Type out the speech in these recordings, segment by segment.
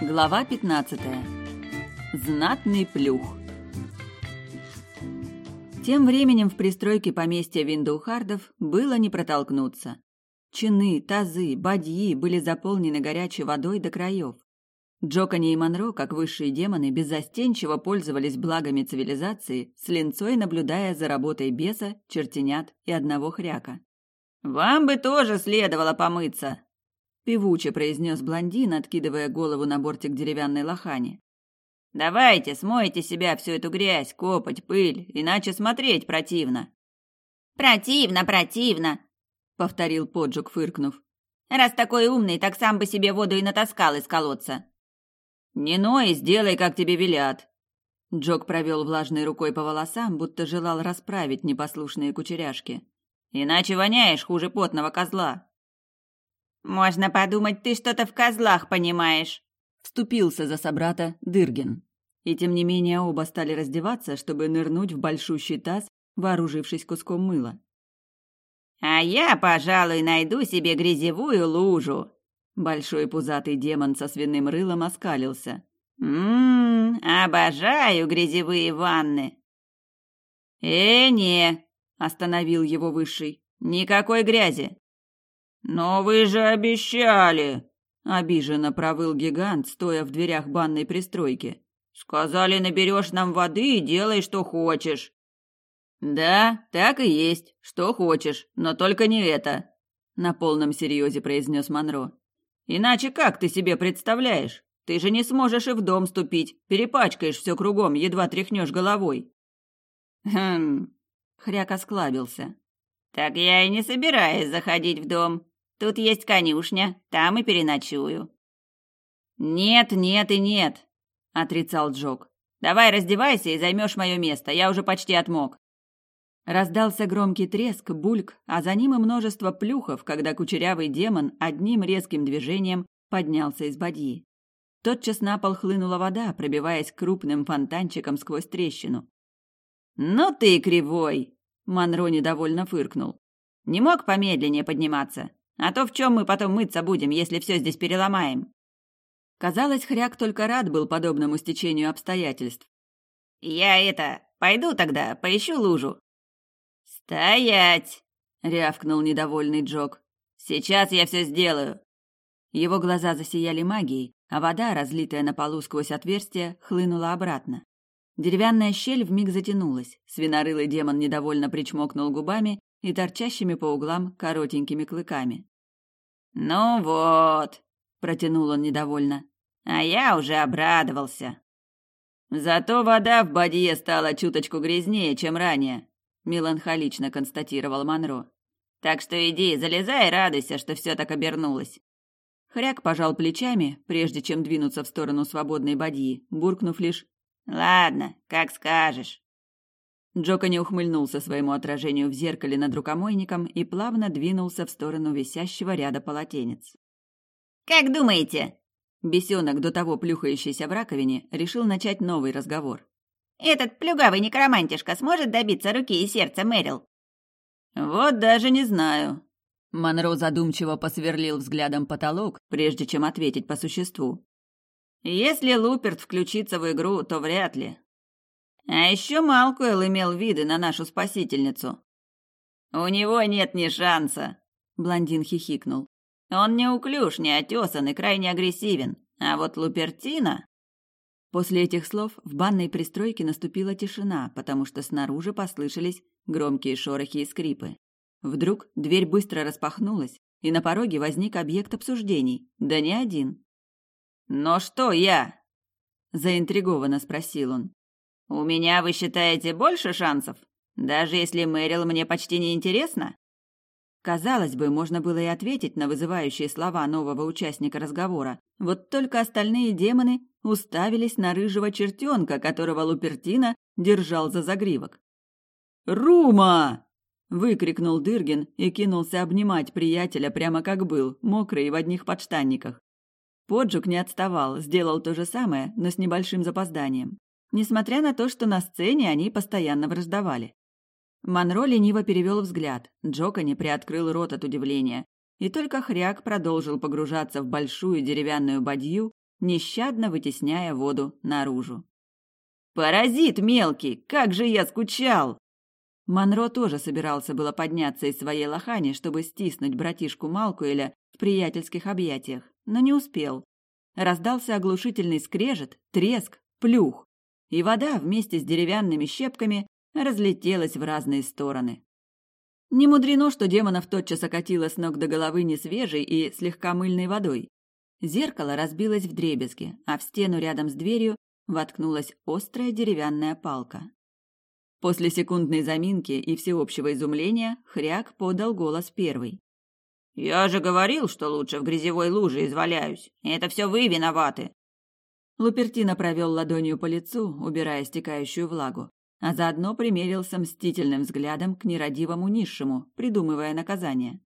Глава 15. Знатный плюх. Тем временем в пристройке поместья Виндухардов было не протолкнуться. Чины, тазы, бадьи были заполнены горячей водой до краев. Джокани и Монро, как высшие демоны, беззастенчиво пользовались благами цивилизации, с линцой наблюдая за работой беса, чертенят и одного хряка. «Вам бы тоже следовало помыться!» Певуче произнес блондин, откидывая голову на бортик деревянной лохани. «Давайте, смойте себя всю эту грязь, копоть, пыль, иначе смотреть противно». «Противно, противно!» — повторил Поджук, фыркнув. «Раз такой умный, так сам бы себе воду и натаскал из колодца». «Не ной, сделай, как тебе велят». Джок провел влажной рукой по волосам, будто желал расправить непослушные кучеряшки. «Иначе воняешь хуже потного козла». «Можно подумать, ты что-то в козлах понимаешь», — вступился за собрата Дыргин. И тем не менее оба стали раздеваться, чтобы нырнуть в большущий таз, вооружившись куском мыла. «А я, пожалуй, найду себе грязевую лужу», Большой пузатый демон со свиным рылом оскалился. «Ммм, обожаю грязевые ванны!» «Э, не!» — остановил его высший. «Никакой грязи!» «Но вы же обещали!» — обиженно провыл гигант, стоя в дверях банной пристройки. «Сказали, наберешь нам воды и делай, что хочешь». «Да, так и есть, что хочешь, но только не это», — на полном серьезе произнес Монро. «Иначе как ты себе представляешь? Ты же не сможешь и в дом ступить, перепачкаешь все кругом, едва тряхнешь головой». «Хм...» — хряк осклабился. «Так я и не собираюсь заходить в дом. Тут есть конюшня, там и переночую». «Нет, нет и нет», — отрицал Джок. «Давай раздевайся и займешь мое место, я уже почти отмок». Раздался громкий треск, бульк, а за ним и множество плюхов, когда кучерявый демон одним резким движением поднялся из бадьи. Тотчас на пол хлынула вода, пробиваясь крупным фонтанчиком сквозь трещину. «Ну ты кривой!» — Монро недовольно фыркнул. «Не мог помедленнее подниматься? А то в чем мы потом мыться будем, если все здесь переломаем?» Казалось, хряк только рад был подобному стечению обстоятельств. «Я это, пойду тогда, поищу лужу». «Стоять!» — рявкнул недовольный Джок. «Сейчас я все сделаю». Его глаза засияли магией, а вода, разлитая на полу сквозь отверстие, хлынула обратно. Деревянная щель вмиг затянулась, свинорылый демон недовольно причмокнул губами и торчащими по углам коротенькими клыками. «Ну вот», — протянул он недовольно, — «а я уже обрадовался». «Зато вода в бадье стала чуточку грязнее, чем ранее», — меланхолично констатировал Монро. «Так что иди, залезай и радуйся, что все так обернулось». Хряк пожал плечами, прежде чем двинуться в сторону свободной бадьи, буркнув лишь «Ладно, как скажешь». Джока не ухмыльнулся своему отражению в зеркале над рукомойником и плавно двинулся в сторону висящего ряда полотенец. «Как думаете?» Бесенок, до того плюхающийся в раковине, решил начать новый разговор. «Этот плюгавый некромантишка сможет добиться руки и сердца Мэрил?» «Вот даже не знаю». Монро задумчиво посверлил взглядом потолок, прежде чем ответить по существу. «Если Луперт включится в игру, то вряд ли. А еще Малкуэлл имел виды на нашу спасительницу. У него нет ни шанса, блондин хихикнул. Он не уклюж, не отесан и крайне агрессивен. А вот Лупертина... После этих слов в банной пристройке наступила тишина, потому что снаружи послышались громкие шорохи и скрипы. Вдруг дверь быстро распахнулась, и на пороге возник объект обсуждений, да не один. «Но что я?» – заинтригованно спросил он. У меня, вы считаете, больше шансов? Даже если Мэрил мне почти не интересна? Казалось бы, можно было и ответить на вызывающие слова нового участника разговора. Вот только остальные демоны уставились на рыжего чертенка, которого Лупертина держал за загривок. «Рума!» – выкрикнул Дыргин и кинулся обнимать приятеля прямо как был, мокрый и в одних подштанниках. Поджук не отставал, сделал то же самое, но с небольшим запозданием несмотря на то, что на сцене они постоянно враждовали. Монро лениво перевел взгляд, Джокони приоткрыл рот от удивления, и только хряк продолжил погружаться в большую деревянную бадью, нещадно вытесняя воду наружу. «Паразит мелкий! Как же я скучал!» Монро тоже собирался было подняться из своей лохани, чтобы стиснуть братишку Малкуэля в приятельских объятиях, но не успел. Раздался оглушительный скрежет, треск, плюх, и вода вместе с деревянными щепками разлетелась в разные стороны. Не мудрено, что демонов тотчас окатило с ног до головы несвежей и слегка мыльной водой. Зеркало разбилось в дребезги, а в стену рядом с дверью воткнулась острая деревянная палка. После секундной заминки и всеобщего изумления Хряк подал голос первый. «Я же говорил, что лучше в грязевой луже изваляюсь. Это все вы виноваты!» Лупертино провел ладонью по лицу, убирая стекающую влагу а заодно примерился мстительным взглядом к нерадивому низшему, придумывая наказание.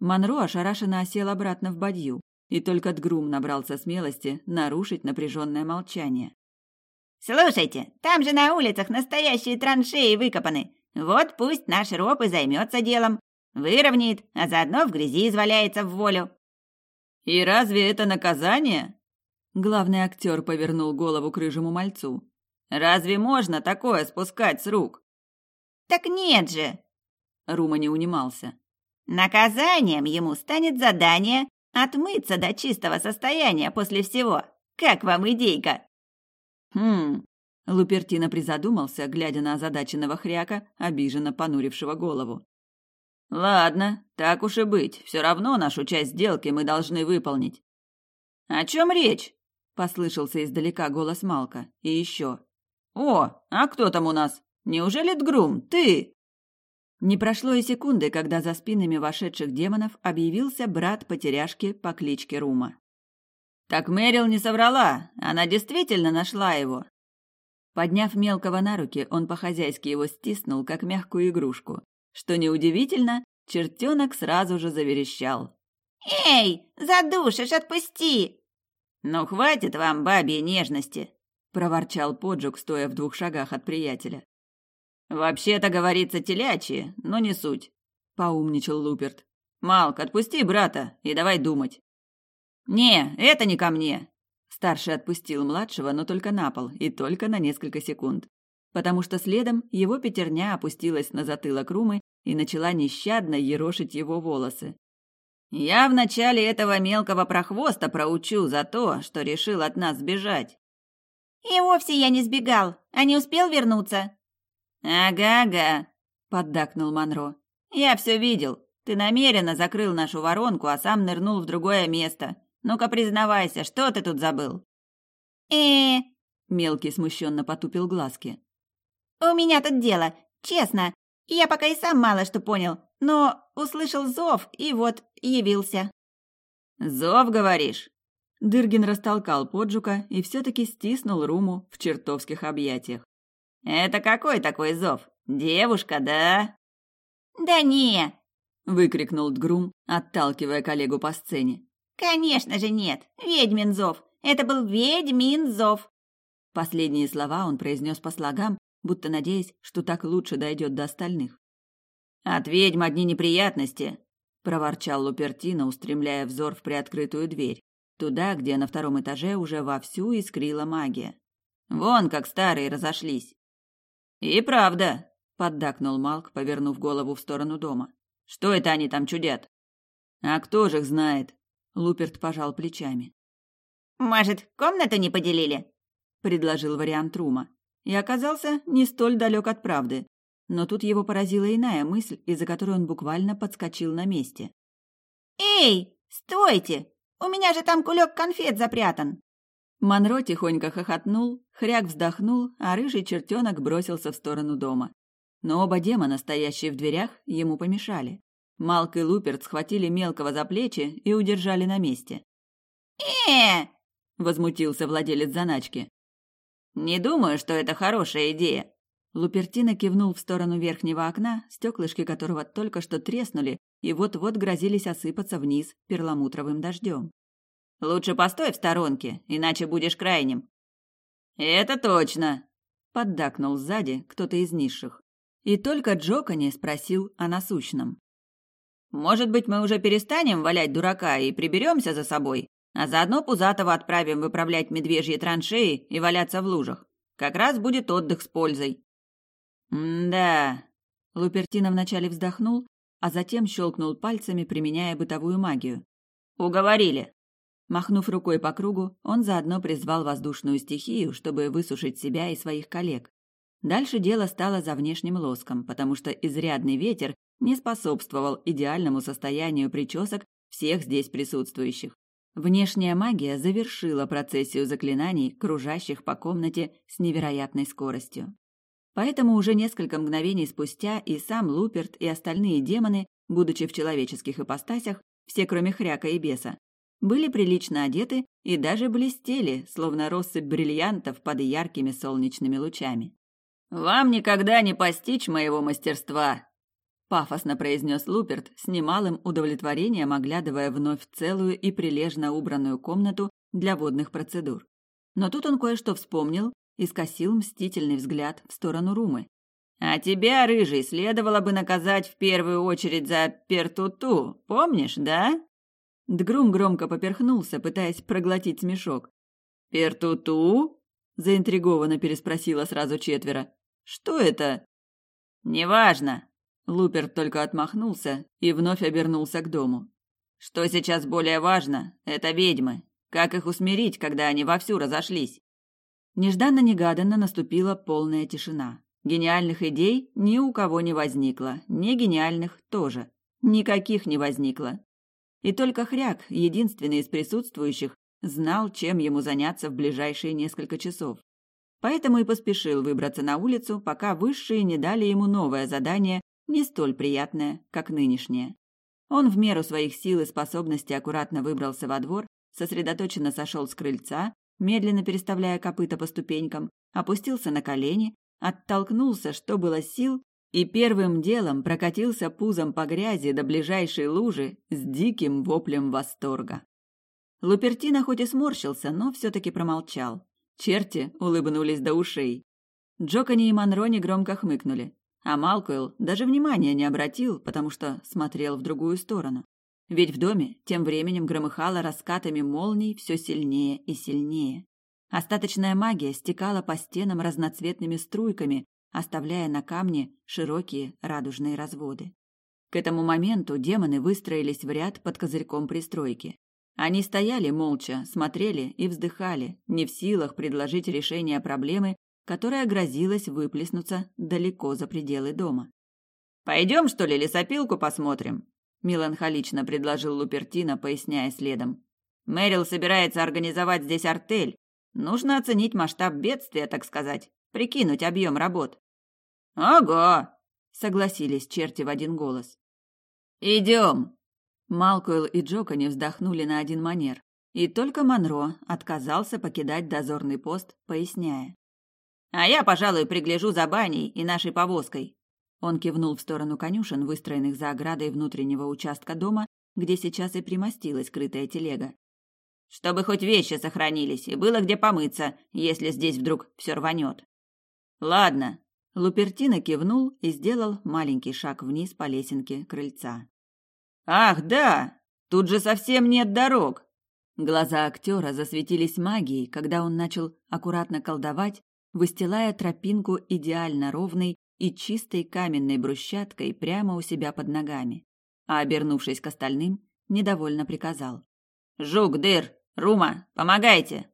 Монро ошарашенно осел обратно в бадью, и только Дгрум набрался смелости нарушить напряженное молчание. «Слушайте, там же на улицах настоящие траншеи выкопаны. Вот пусть наш роб и займется делом. Выровняет, а заодно в грязи изваляется в волю». «И разве это наказание?» Главный актер повернул голову к рыжему мальцу. Разве можно такое спускать с рук? Так нет же. Рума не унимался. Наказанием ему станет задание отмыться до чистого состояния после всего. Как вам идейка? Хм. Лупертино призадумался, глядя на озадаченного хряка, обиженно понурившего голову. Ладно, так уж и быть. Все равно нашу часть сделки мы должны выполнить. О чем речь? Послышался издалека голос Малка. И еще. «О, а кто там у нас? Неужели Дгрум, ты?» Не прошло и секунды, когда за спинами вошедших демонов объявился брат потеряшки по кличке Рума. Так Мэрил не соврала, она действительно нашла его. Подняв мелкого на руки, он по-хозяйски его стиснул, как мягкую игрушку. Что неудивительно, чертенок сразу же заверещал. «Эй, задушишь, отпусти!» «Ну, хватит вам бабьей нежности!» проворчал Поджук, стоя в двух шагах от приятеля. Вообще-то говорится телячье, но не суть, поумничал Луперт. Малк, отпусти брата и давай думать. Не, это не ко мне. Старший отпустил младшего, но только на пол и только на несколько секунд, потому что следом его пятерня опустилась на затылок Румы и начала нещадно ерошить его волосы. Я в начале этого мелкого прохвоста проучу за то, что решил от нас сбежать. И вовсе я не сбегал, а не успел вернуться. Ага-ага, поддакнул Манро. Я все видел. Ты намеренно закрыл нашу воронку, а сам нырнул в другое место. Ну-ка признавайся, что ты тут забыл? Э, мелкий смущенно потупил глазки. У меня тут дело, честно. Я пока и сам мало что понял, но услышал зов и вот явился. Зов, говоришь? Дыргин растолкал поджука и все-таки стиснул Руму в чертовских объятиях. «Это какой такой зов? Девушка, да?» «Да не!» — выкрикнул Дгрум, отталкивая коллегу по сцене. «Конечно же нет! Ведьмин зов! Это был ведьмин зов!» Последние слова он произнес по слогам, будто надеясь, что так лучше дойдет до остальных. «От ведьм одни неприятности!» — проворчал Лупертино, устремляя взор в приоткрытую дверь туда, где на втором этаже уже вовсю искрила магия. Вон как старые разошлись. И правда, поддакнул Малк, повернув голову в сторону дома. Что это они там чудят? А кто же их знает? Луперт пожал плечами. Может, комнату не поделили? предложил вариант Рума. И оказался не столь далек от правды. Но тут его поразила иная мысль, из-за которой он буквально подскочил на месте. «Эй, стойте! У меня же там кулек конфет запрятан!» Монро тихонько хохотнул, хряк вздохнул, а рыжий чертенок бросился в сторону дома. Но оба демона, стоящие в дверях, ему помешали. Малк и Луперт схватили мелкого за плечи и удержали на месте. э возмутился владелец заначки. «Не думаю, что это хорошая идея». Лупертина кивнул в сторону верхнего окна, стеклышки которого только что треснули и вот-вот грозились осыпаться вниз перламутровым дождем. «Лучше постой в сторонке, иначе будешь крайним». «Это точно!» — поддакнул сзади кто-то из низших. И только Джокони спросил о насущном. «Может быть, мы уже перестанем валять дурака и приберемся за собой? А заодно Пузатого отправим выправлять медвежьи траншеи и валяться в лужах. Как раз будет отдых с пользой. «Да...» Лупертина вначале вздохнул, а затем щелкнул пальцами, применяя бытовую магию. «Уговорили!» Махнув рукой по кругу, он заодно призвал воздушную стихию, чтобы высушить себя и своих коллег. Дальше дело стало за внешним лоском, потому что изрядный ветер не способствовал идеальному состоянию причесок всех здесь присутствующих. Внешняя магия завершила процессию заклинаний, кружащих по комнате с невероятной скоростью. Поэтому уже несколько мгновений спустя и сам Луперт, и остальные демоны, будучи в человеческих ипостасях, все кроме хряка и беса, были прилично одеты и даже блестели, словно россыпь бриллиантов под яркими солнечными лучами. «Вам никогда не постичь моего мастерства!» пафосно произнес Луперт, с немалым удовлетворением оглядывая вновь целую и прилежно убранную комнату для водных процедур. Но тут он кое-что вспомнил и скосил мстительный взгляд в сторону Румы. «А тебя, рыжий, следовало бы наказать в первую очередь за пертуту, помнишь, да?» Дгрум громко поперхнулся, пытаясь проглотить смешок. «Пертуту?» – заинтригованно переспросила сразу четверо. «Что это?» «Неважно». Лупер только отмахнулся и вновь обернулся к дому. «Что сейчас более важно, это ведьмы. Как их усмирить, когда они вовсю разошлись?» Нежданно-негаданно наступила полная тишина. Гениальных идей ни у кого не возникло, не гениальных тоже. Никаких не возникло. И только Хряк, единственный из присутствующих, знал, чем ему заняться в ближайшие несколько часов. Поэтому и поспешил выбраться на улицу, пока высшие не дали ему новое задание, не столь приятное, как нынешнее. Он в меру своих сил и способностей аккуратно выбрался во двор, сосредоточенно сошел с крыльца, медленно переставляя копыта по ступенькам, опустился на колени, оттолкнулся, что было сил, и первым делом прокатился пузом по грязи до ближайшей лужи с диким воплем восторга. Лупертина хоть и сморщился, но все-таки промолчал. Черти улыбнулись до ушей. Джокани и Монрони громко хмыкнули, а Малкуэлл даже внимания не обратил, потому что смотрел в другую сторону. Ведь в доме тем временем громыхало раскатами молний все сильнее и сильнее. Остаточная магия стекала по стенам разноцветными струйками, оставляя на камне широкие радужные разводы. К этому моменту демоны выстроились в ряд под козырьком пристройки. Они стояли молча, смотрели и вздыхали, не в силах предложить решение проблемы, которая грозилась выплеснуться далеко за пределы дома. «Пойдем, что ли, лесопилку посмотрим?» – меланхолично предложил Лупертина, поясняя следом. «Мэрил собирается организовать здесь артель. Нужно оценить масштаб бедствия, так сказать, прикинуть объем работ. «Ого!» — согласились черти в один голос. «Идем!» Малкуэлл и Джокони вздохнули на один манер, и только Монро отказался покидать дозорный пост, поясняя. «А я, пожалуй, пригляжу за баней и нашей повозкой». Он кивнул в сторону конюшен, выстроенных за оградой внутреннего участка дома, где сейчас и примостилась крытая телега. «Чтобы хоть вещи сохранились и было где помыться, если здесь вдруг все рванет». «Ладно», Лупертино кивнул и сделал маленький шаг вниз по лесенке крыльца. «Ах, да! Тут же совсем нет дорог!» Глаза актера засветились магией, когда он начал аккуратно колдовать, выстилая тропинку идеально ровной и чистой каменной брусчаткой прямо у себя под ногами. А, обернувшись к остальным, недовольно приказал. «Жук, Дыр, Рума, помогайте!